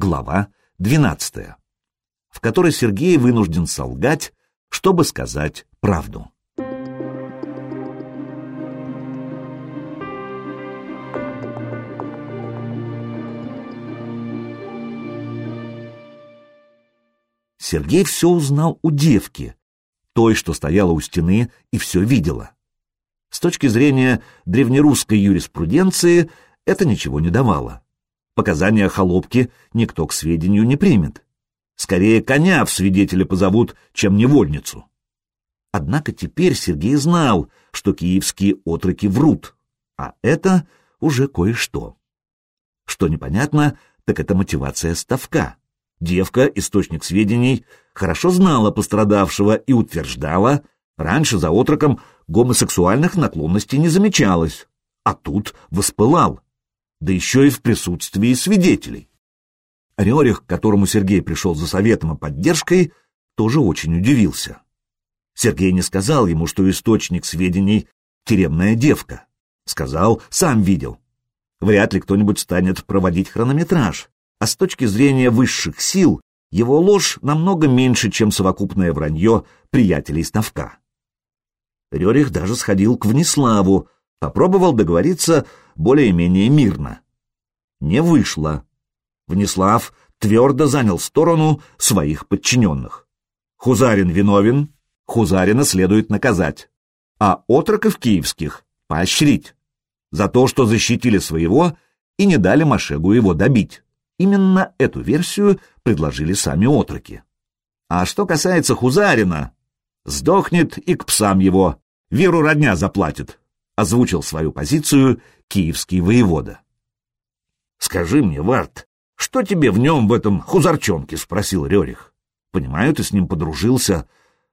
Глава 12, в которой Сергей вынужден солгать, чтобы сказать правду. Сергей все узнал у девки, той, что стояла у стены и все видела. С точки зрения древнерусской юриспруденции это ничего не давало. Показания холопки никто к сведению не примет. Скорее коня в свидетеля позовут, чем невольницу. Однако теперь Сергей знал, что киевские отроки врут, а это уже кое-что. Что непонятно, так это мотивация ставка. Девка, источник сведений, хорошо знала пострадавшего и утверждала, раньше за отроком гомосексуальных наклонностей не замечалось, а тут воспылал, да еще и в присутствии свидетелей. Рерих, к которому Сергей пришел за советом и поддержкой, тоже очень удивился. Сергей не сказал ему, что источник сведений — тюремная девка. Сказал, сам видел. Вряд ли кто-нибудь станет проводить хронометраж, а с точки зрения высших сил его ложь намного меньше, чем совокупное вранье приятелей Ставка. Рерих даже сходил к Внеславу, попробовал договориться более-менее мирно. Не вышло. Внеслав твердо занял сторону своих подчиненных. Хузарин виновен, Хузарина следует наказать, а отроков киевских поощрить за то, что защитили своего и не дали Машегу его добить. Именно эту версию предложили сами отроки. А что касается Хузарина, сдохнет и к псам его, веру родня заплатит, озвучил свою позицию киевский воевода. «Скажи мне, Варт, что тебе в нем, в этом хузарчонке?» — спросил Рерих. «Понимаю, ты с ним подружился,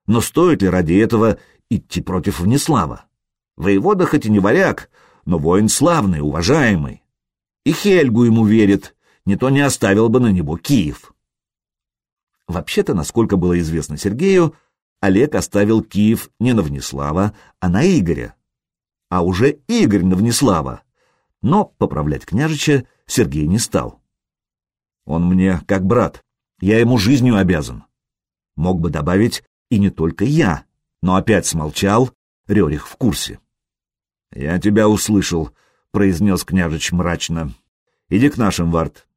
но стоит ли ради этого идти против Внеслава? Воевода хоть и не варяг, но воин славный, уважаемый. И Хельгу ему верит, не то не оставил бы на него Киев. Вообще-то, насколько было известно Сергею, Олег оставил Киев не на Внеслава, а на Игоря. А уже Игорь на Внеслава. Но поправлять княжича Сергей не стал. Он мне как брат, я ему жизнью обязан. Мог бы добавить и не только я, но опять смолчал, Рерих в курсе. — Я тебя услышал, — произнес княжич мрачно. — Иди к нашим, Вард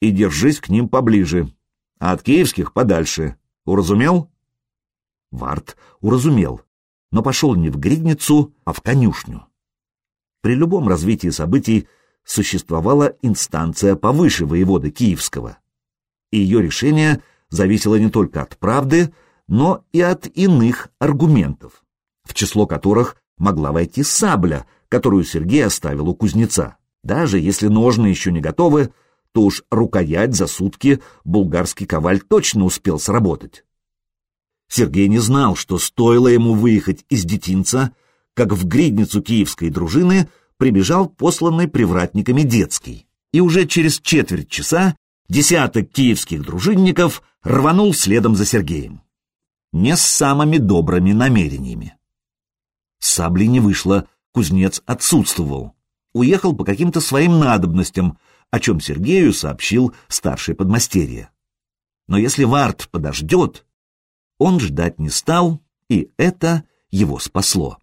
и держись к ним поближе, а от киевских подальше. Уразумел? Варт уразумел, но пошел не в гридницу, а в конюшню. При любом развитии событий существовала инстанция повыше воеводы Киевского, и ее решение зависело не только от правды, но и от иных аргументов, в число которых могла войти сабля, которую Сергей оставил у кузнеца. Даже если ножны еще не готовы, то уж рукоять за сутки булгарский коваль точно успел сработать. Сергей не знал, что стоило ему выехать из детинца, как в гридницу киевской дружины прибежал посланный привратниками детский. И уже через четверть часа десяток киевских дружинников рванул следом за Сергеем. Не с самыми добрыми намерениями. Сабли не вышло, кузнец отсутствовал. Уехал по каким-то своим надобностям, о чем Сергею сообщил старший подмастерье. Но если Варт подождет, он ждать не стал, и это его спасло.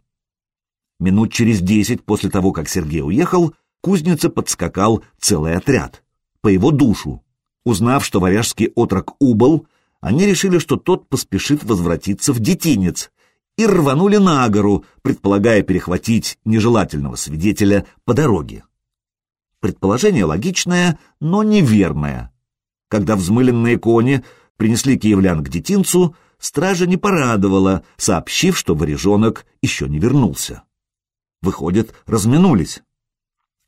Минут через десять после того, как Сергей уехал, кузнице подскакал целый отряд, по его душу. Узнав, что варяжский отрок убыл, они решили, что тот поспешит возвратиться в детинец, и рванули на гору, предполагая перехватить нежелательного свидетеля по дороге. Предположение логичное, но неверное. Когда взмыленные кони принесли киевлян к детинцу, стража не порадовала, сообщив, что варежонок еще не вернулся. Выходит, разминулись.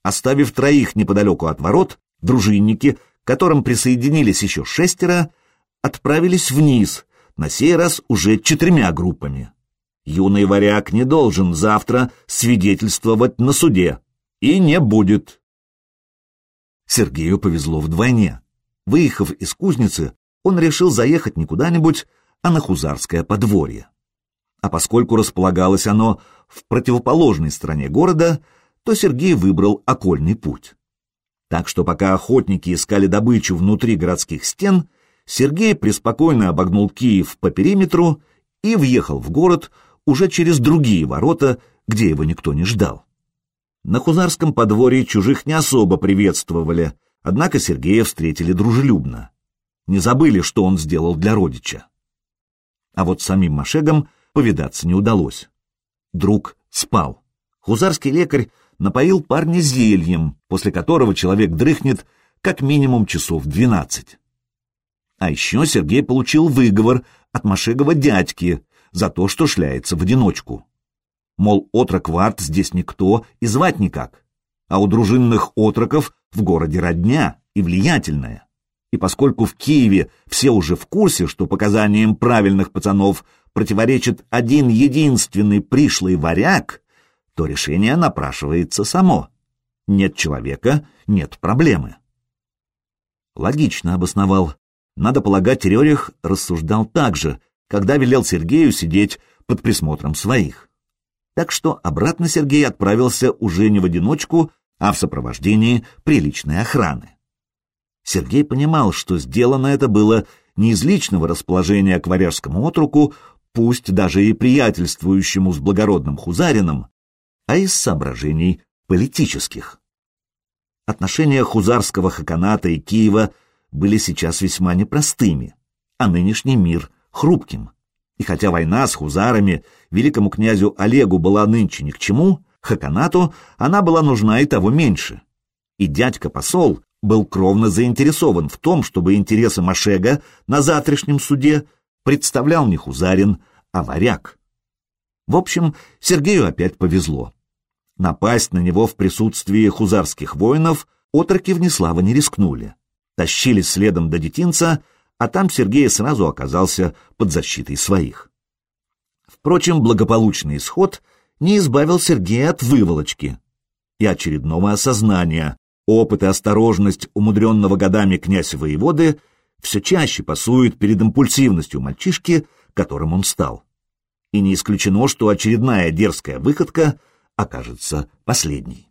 Оставив троих неподалеку от ворот, дружинники, к которым присоединились еще шестеро, отправились вниз, на сей раз уже четырьмя группами. Юный варяг не должен завтра свидетельствовать на суде. И не будет. Сергею повезло вдвойне. Выехав из кузницы, он решил заехать не куда-нибудь, а на Хузарское подворье. А поскольку располагалось оно в противоположной стороне города, то Сергей выбрал окольный путь. Так что пока охотники искали добычу внутри городских стен, Сергей преспокойно обогнул Киев по периметру и въехал в город уже через другие ворота, где его никто не ждал. На Хузарском подворье чужих не особо приветствовали, однако Сергея встретили дружелюбно. Не забыли, что он сделал для родича. А вот самим Машегам повидаться не удалось. Друг спал. Хузарский лекарь напоил парня зельем, после которого человек дрыхнет как минимум часов двенадцать. А еще Сергей получил выговор от Машегова дядьки за то, что шляется в одиночку. Мол, отрок Варт здесь никто и звать никак, а у дружинных отроков в городе родня и влиятельная. И поскольку в Киеве все уже в курсе, что показаниям правильных пацанов противоречит один единственный пришлый варяг, то решение напрашивается само. Нет человека — нет проблемы. Логично обосновал. Надо полагать, Рерих рассуждал так же, когда велел Сергею сидеть под присмотром своих. Так что обратно Сергей отправился уже не в одиночку, а в сопровождении приличной охраны. Сергей понимал, что сделано это было не из личного расположения к варяжскому отруку, пусть даже и приятельствующему с благородным хузарином, а из соображений политических. Отношения хузарского хаканата и Киева были сейчас весьма непростыми, а нынешний мир — хрупким. И хотя война с хузарами великому князю Олегу была нынче ни к чему, хаканату она была нужна и того меньше. И дядька-посол был кровно заинтересован в том, чтобы интересы Машега на завтрашнем суде представлял не хузарин, а варяг. В общем, Сергею опять повезло. Напасть на него в присутствии хузарских воинов отроки Внеслава не рискнули. Тащились следом до детинца, а там Сергей сразу оказался под защитой своих. Впрочем, благополучный исход не избавил Сергея от выволочки и очередного осознания. Опыт и осторожность умудренного годами князя-воеводы все чаще пасуют перед импульсивностью мальчишки, которым он стал и не исключено, что очередная дерзкая выходка окажется последней.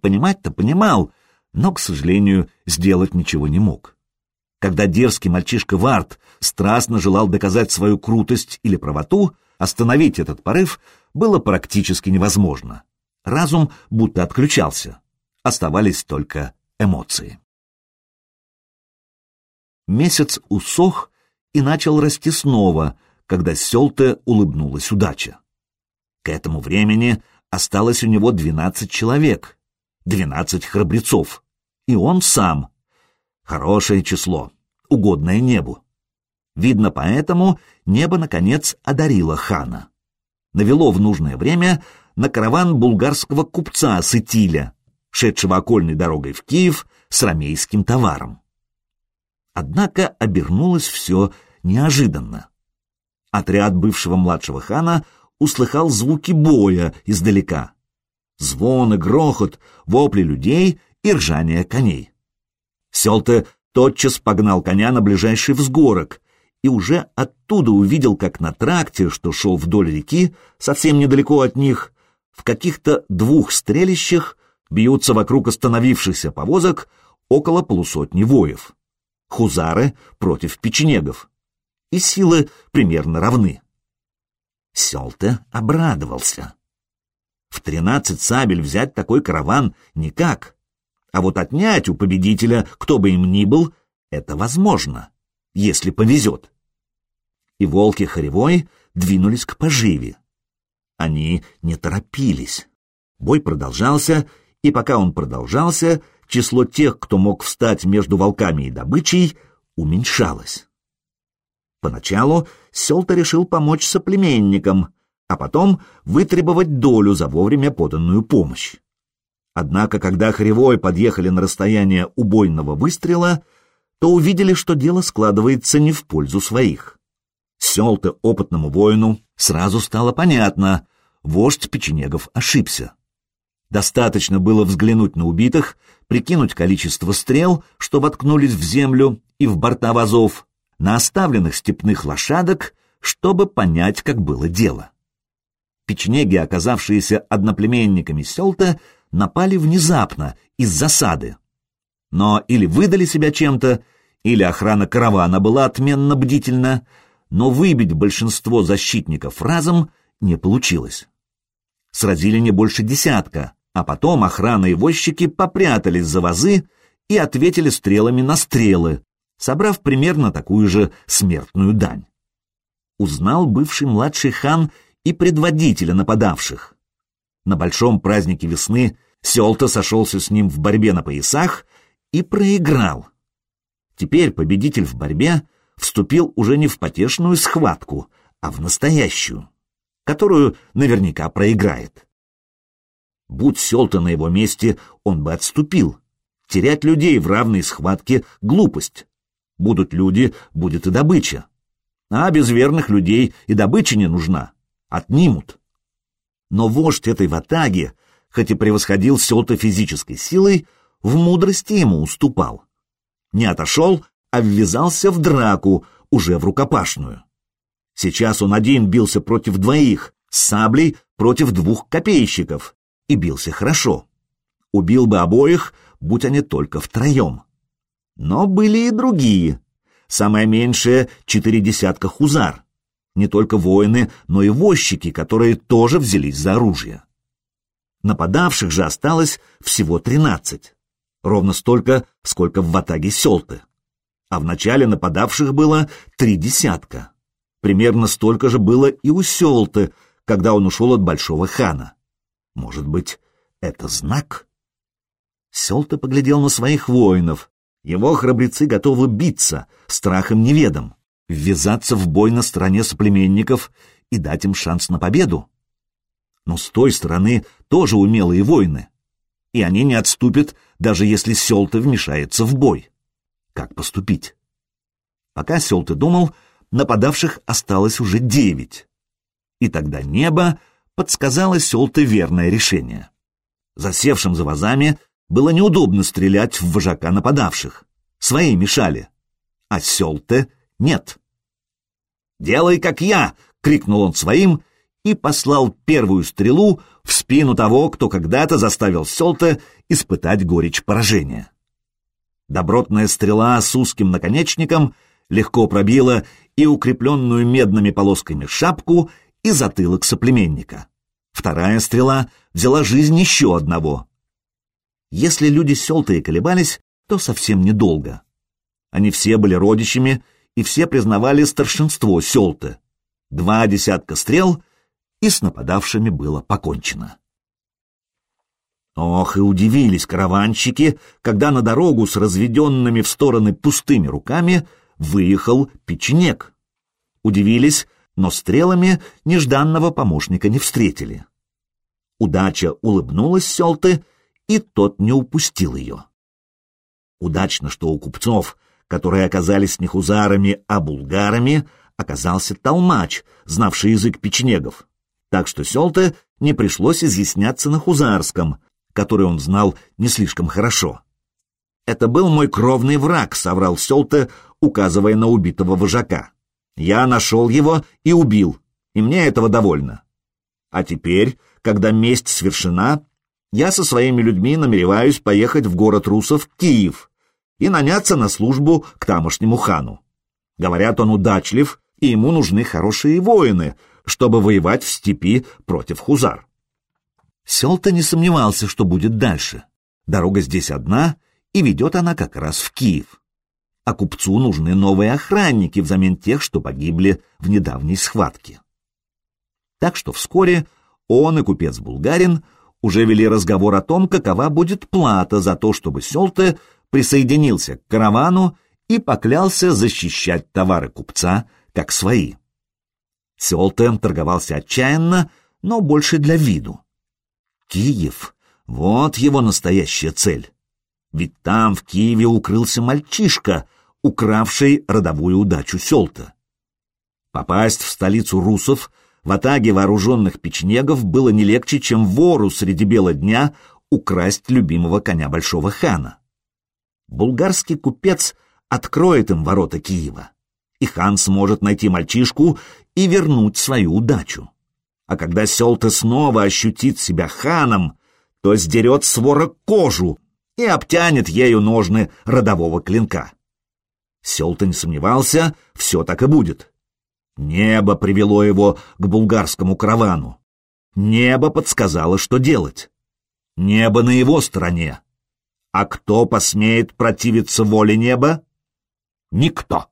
Понимать-то понимал, но, к сожалению, сделать ничего не мог. Когда дерзкий мальчишка Варт страстно желал доказать свою крутость или правоту, остановить этот порыв было практически невозможно. Разум будто отключался. Оставались только эмоции. Месяц усох и начал расти снова, когда Селте улыбнулась удача. К этому времени осталось у него двенадцать человек, двенадцать храбрецов, и он сам. Хорошее число, угодное небу. Видно поэтому, небо, наконец, одарило хана. Навело в нужное время на караван булгарского купца Сытиля, шедшего окольной дорогой в Киев с ромейским товаром. Однако обернулось все неожиданно отряд бывшего младшего хана услыхал звуки боя издалека. Звон и грохот, вопли людей и ржание коней. Селте тотчас погнал коня на ближайший взгорок и уже оттуда увидел, как на тракте, что шел вдоль реки, совсем недалеко от них, в каких-то двух стрелищах бьются вокруг остановившихся повозок около полусотни воев. Хузары против печенегов и силы примерно равны. Селте обрадовался. В тринадцать сабель взять такой караван никак, а вот отнять у победителя, кто бы им ни был, это возможно, если повезет. И волки Харевой двинулись к поживе. Они не торопились. Бой продолжался, и пока он продолжался, число тех, кто мог встать между волками и добычей, уменьшалось. Поначалу Селта решил помочь соплеменникам, а потом вытребовать долю за вовремя поданную помощь. Однако, когда Хривой подъехали на расстояние убойного выстрела, то увидели, что дело складывается не в пользу своих. Селта опытному воину сразу стало понятно, вождь печенегов ошибся. Достаточно было взглянуть на убитых, прикинуть количество стрел, что воткнулись в землю и в борта вазов, на оставленных степных лошадок, чтобы понять, как было дело. Печенеги, оказавшиеся одноплеменниками Селта, напали внезапно, из засады. Но или выдали себя чем-то, или охрана каравана была отменно бдительна, но выбить большинство защитников разом не получилось. Сразили не больше десятка, а потом охрана и возчики попрятались за вазы и ответили стрелами на стрелы, собрав примерно такую же смертную дань. Узнал бывший младший хан и предводителя нападавших. На большом празднике весны Селта сошелся с ним в борьбе на поясах и проиграл. Теперь победитель в борьбе вступил уже не в потешную схватку, а в настоящую, которую наверняка проиграет. Будь Селта на его месте, он бы отступил. Терять людей в равной схватке — глупость. Будут люди, будет и добыча. А без верных людей и добыча не нужна. Отнимут. Но вождь этой ватаги, хоть и превосходил Селта физической силой, в мудрости ему уступал. Не отошел, а ввязался в драку, уже в рукопашную. Сейчас он один бился против двоих, с саблей против двух копейщиков, и бился хорошо. Убил бы обоих, будь они только втроем. Но были и другие. Самое меньшее — четыре десятка хузар. Не только воины, но и возчики, которые тоже взялись за оружие. Нападавших же осталось всего тринадцать. Ровно столько, сколько в ватаге селты. А в начале нападавших было три десятка. Примерно столько же было и у селты, когда он ушел от большого хана. Может быть, это знак? Селта поглядел на своих воинов. Его храбрецы готовы биться, страхом неведом, ввязаться в бой на стороне соплеменников и дать им шанс на победу. Но с той стороны тоже умелые воины, и они не отступят, даже если Селта вмешается в бой. Как поступить? Пока Селта думал, нападавших осталось уже девять. И тогда небо подсказало Селте верное решение. Засевшим за вазами было неудобно стрелять в вожака нападавших. Свои мешали. А Селте нет. «Делай, как я!» — крикнул он своим и послал первую стрелу в спину того, кто когда-то заставил Селте испытать горечь поражения. Добротная стрела с узким наконечником легко пробила и укрепленную медными полосками шапку, и затылок соплеменника. Вторая стрела взяла жизнь еще одного. Если люди селтые колебались, то совсем недолго. Они все были родичами, и все признавали старшинство селты. Два десятка стрел, и с нападавшими было покончено. Ох, и удивились караванщики, когда на дорогу с разведенными в стороны пустыми руками выехал печенек. Удивились, но стрелами нежданного помощника не встретили. Удача улыбнулась Селты, и тот не упустил ее. Удачно, что у купцов, которые оказались не хузарами, а булгарами, оказался толмач, знавший язык печенегов, так что Селте не пришлось изъясняться на хузарском, который он знал не слишком хорошо. «Это был мой кровный враг», — соврал Селте, указывая на убитого вожака. Я нашел его и убил, и мне этого довольно. А теперь, когда месть свершена, я со своими людьми намереваюсь поехать в город русов Киев и наняться на службу к тамошнему хану. Говорят, он удачлив, и ему нужны хорошие воины, чтобы воевать в степи против хузар. Селта не сомневался, что будет дальше. Дорога здесь одна, и ведет она как раз в Киев а купцу нужны новые охранники взамен тех, что погибли в недавней схватке. Так что вскоре он и купец Булгарин уже вели разговор о том, какова будет плата за то, чтобы Селте присоединился к каравану и поклялся защищать товары купца как свои. Селте торговался отчаянно, но больше для виду. Киев — вот его настоящая цель. Ведь там, в Киеве, укрылся мальчишка, укравший родовую удачу Селта. Попасть в столицу русов в атаге вооруженных печенегов было не легче, чем вору среди бела дня украсть любимого коня большого хана. Булгарский купец откроет им ворота Киева, и хан сможет найти мальчишку и вернуть свою удачу. А когда Селта снова ощутит себя ханом, то сдерет с вора кожу, и обтянет ею ножны родового клинка. Селта не сомневался, все так и будет. Небо привело его к булгарскому каравану. Небо подсказало, что делать. Небо на его стороне. А кто посмеет противиться воле неба? Никто.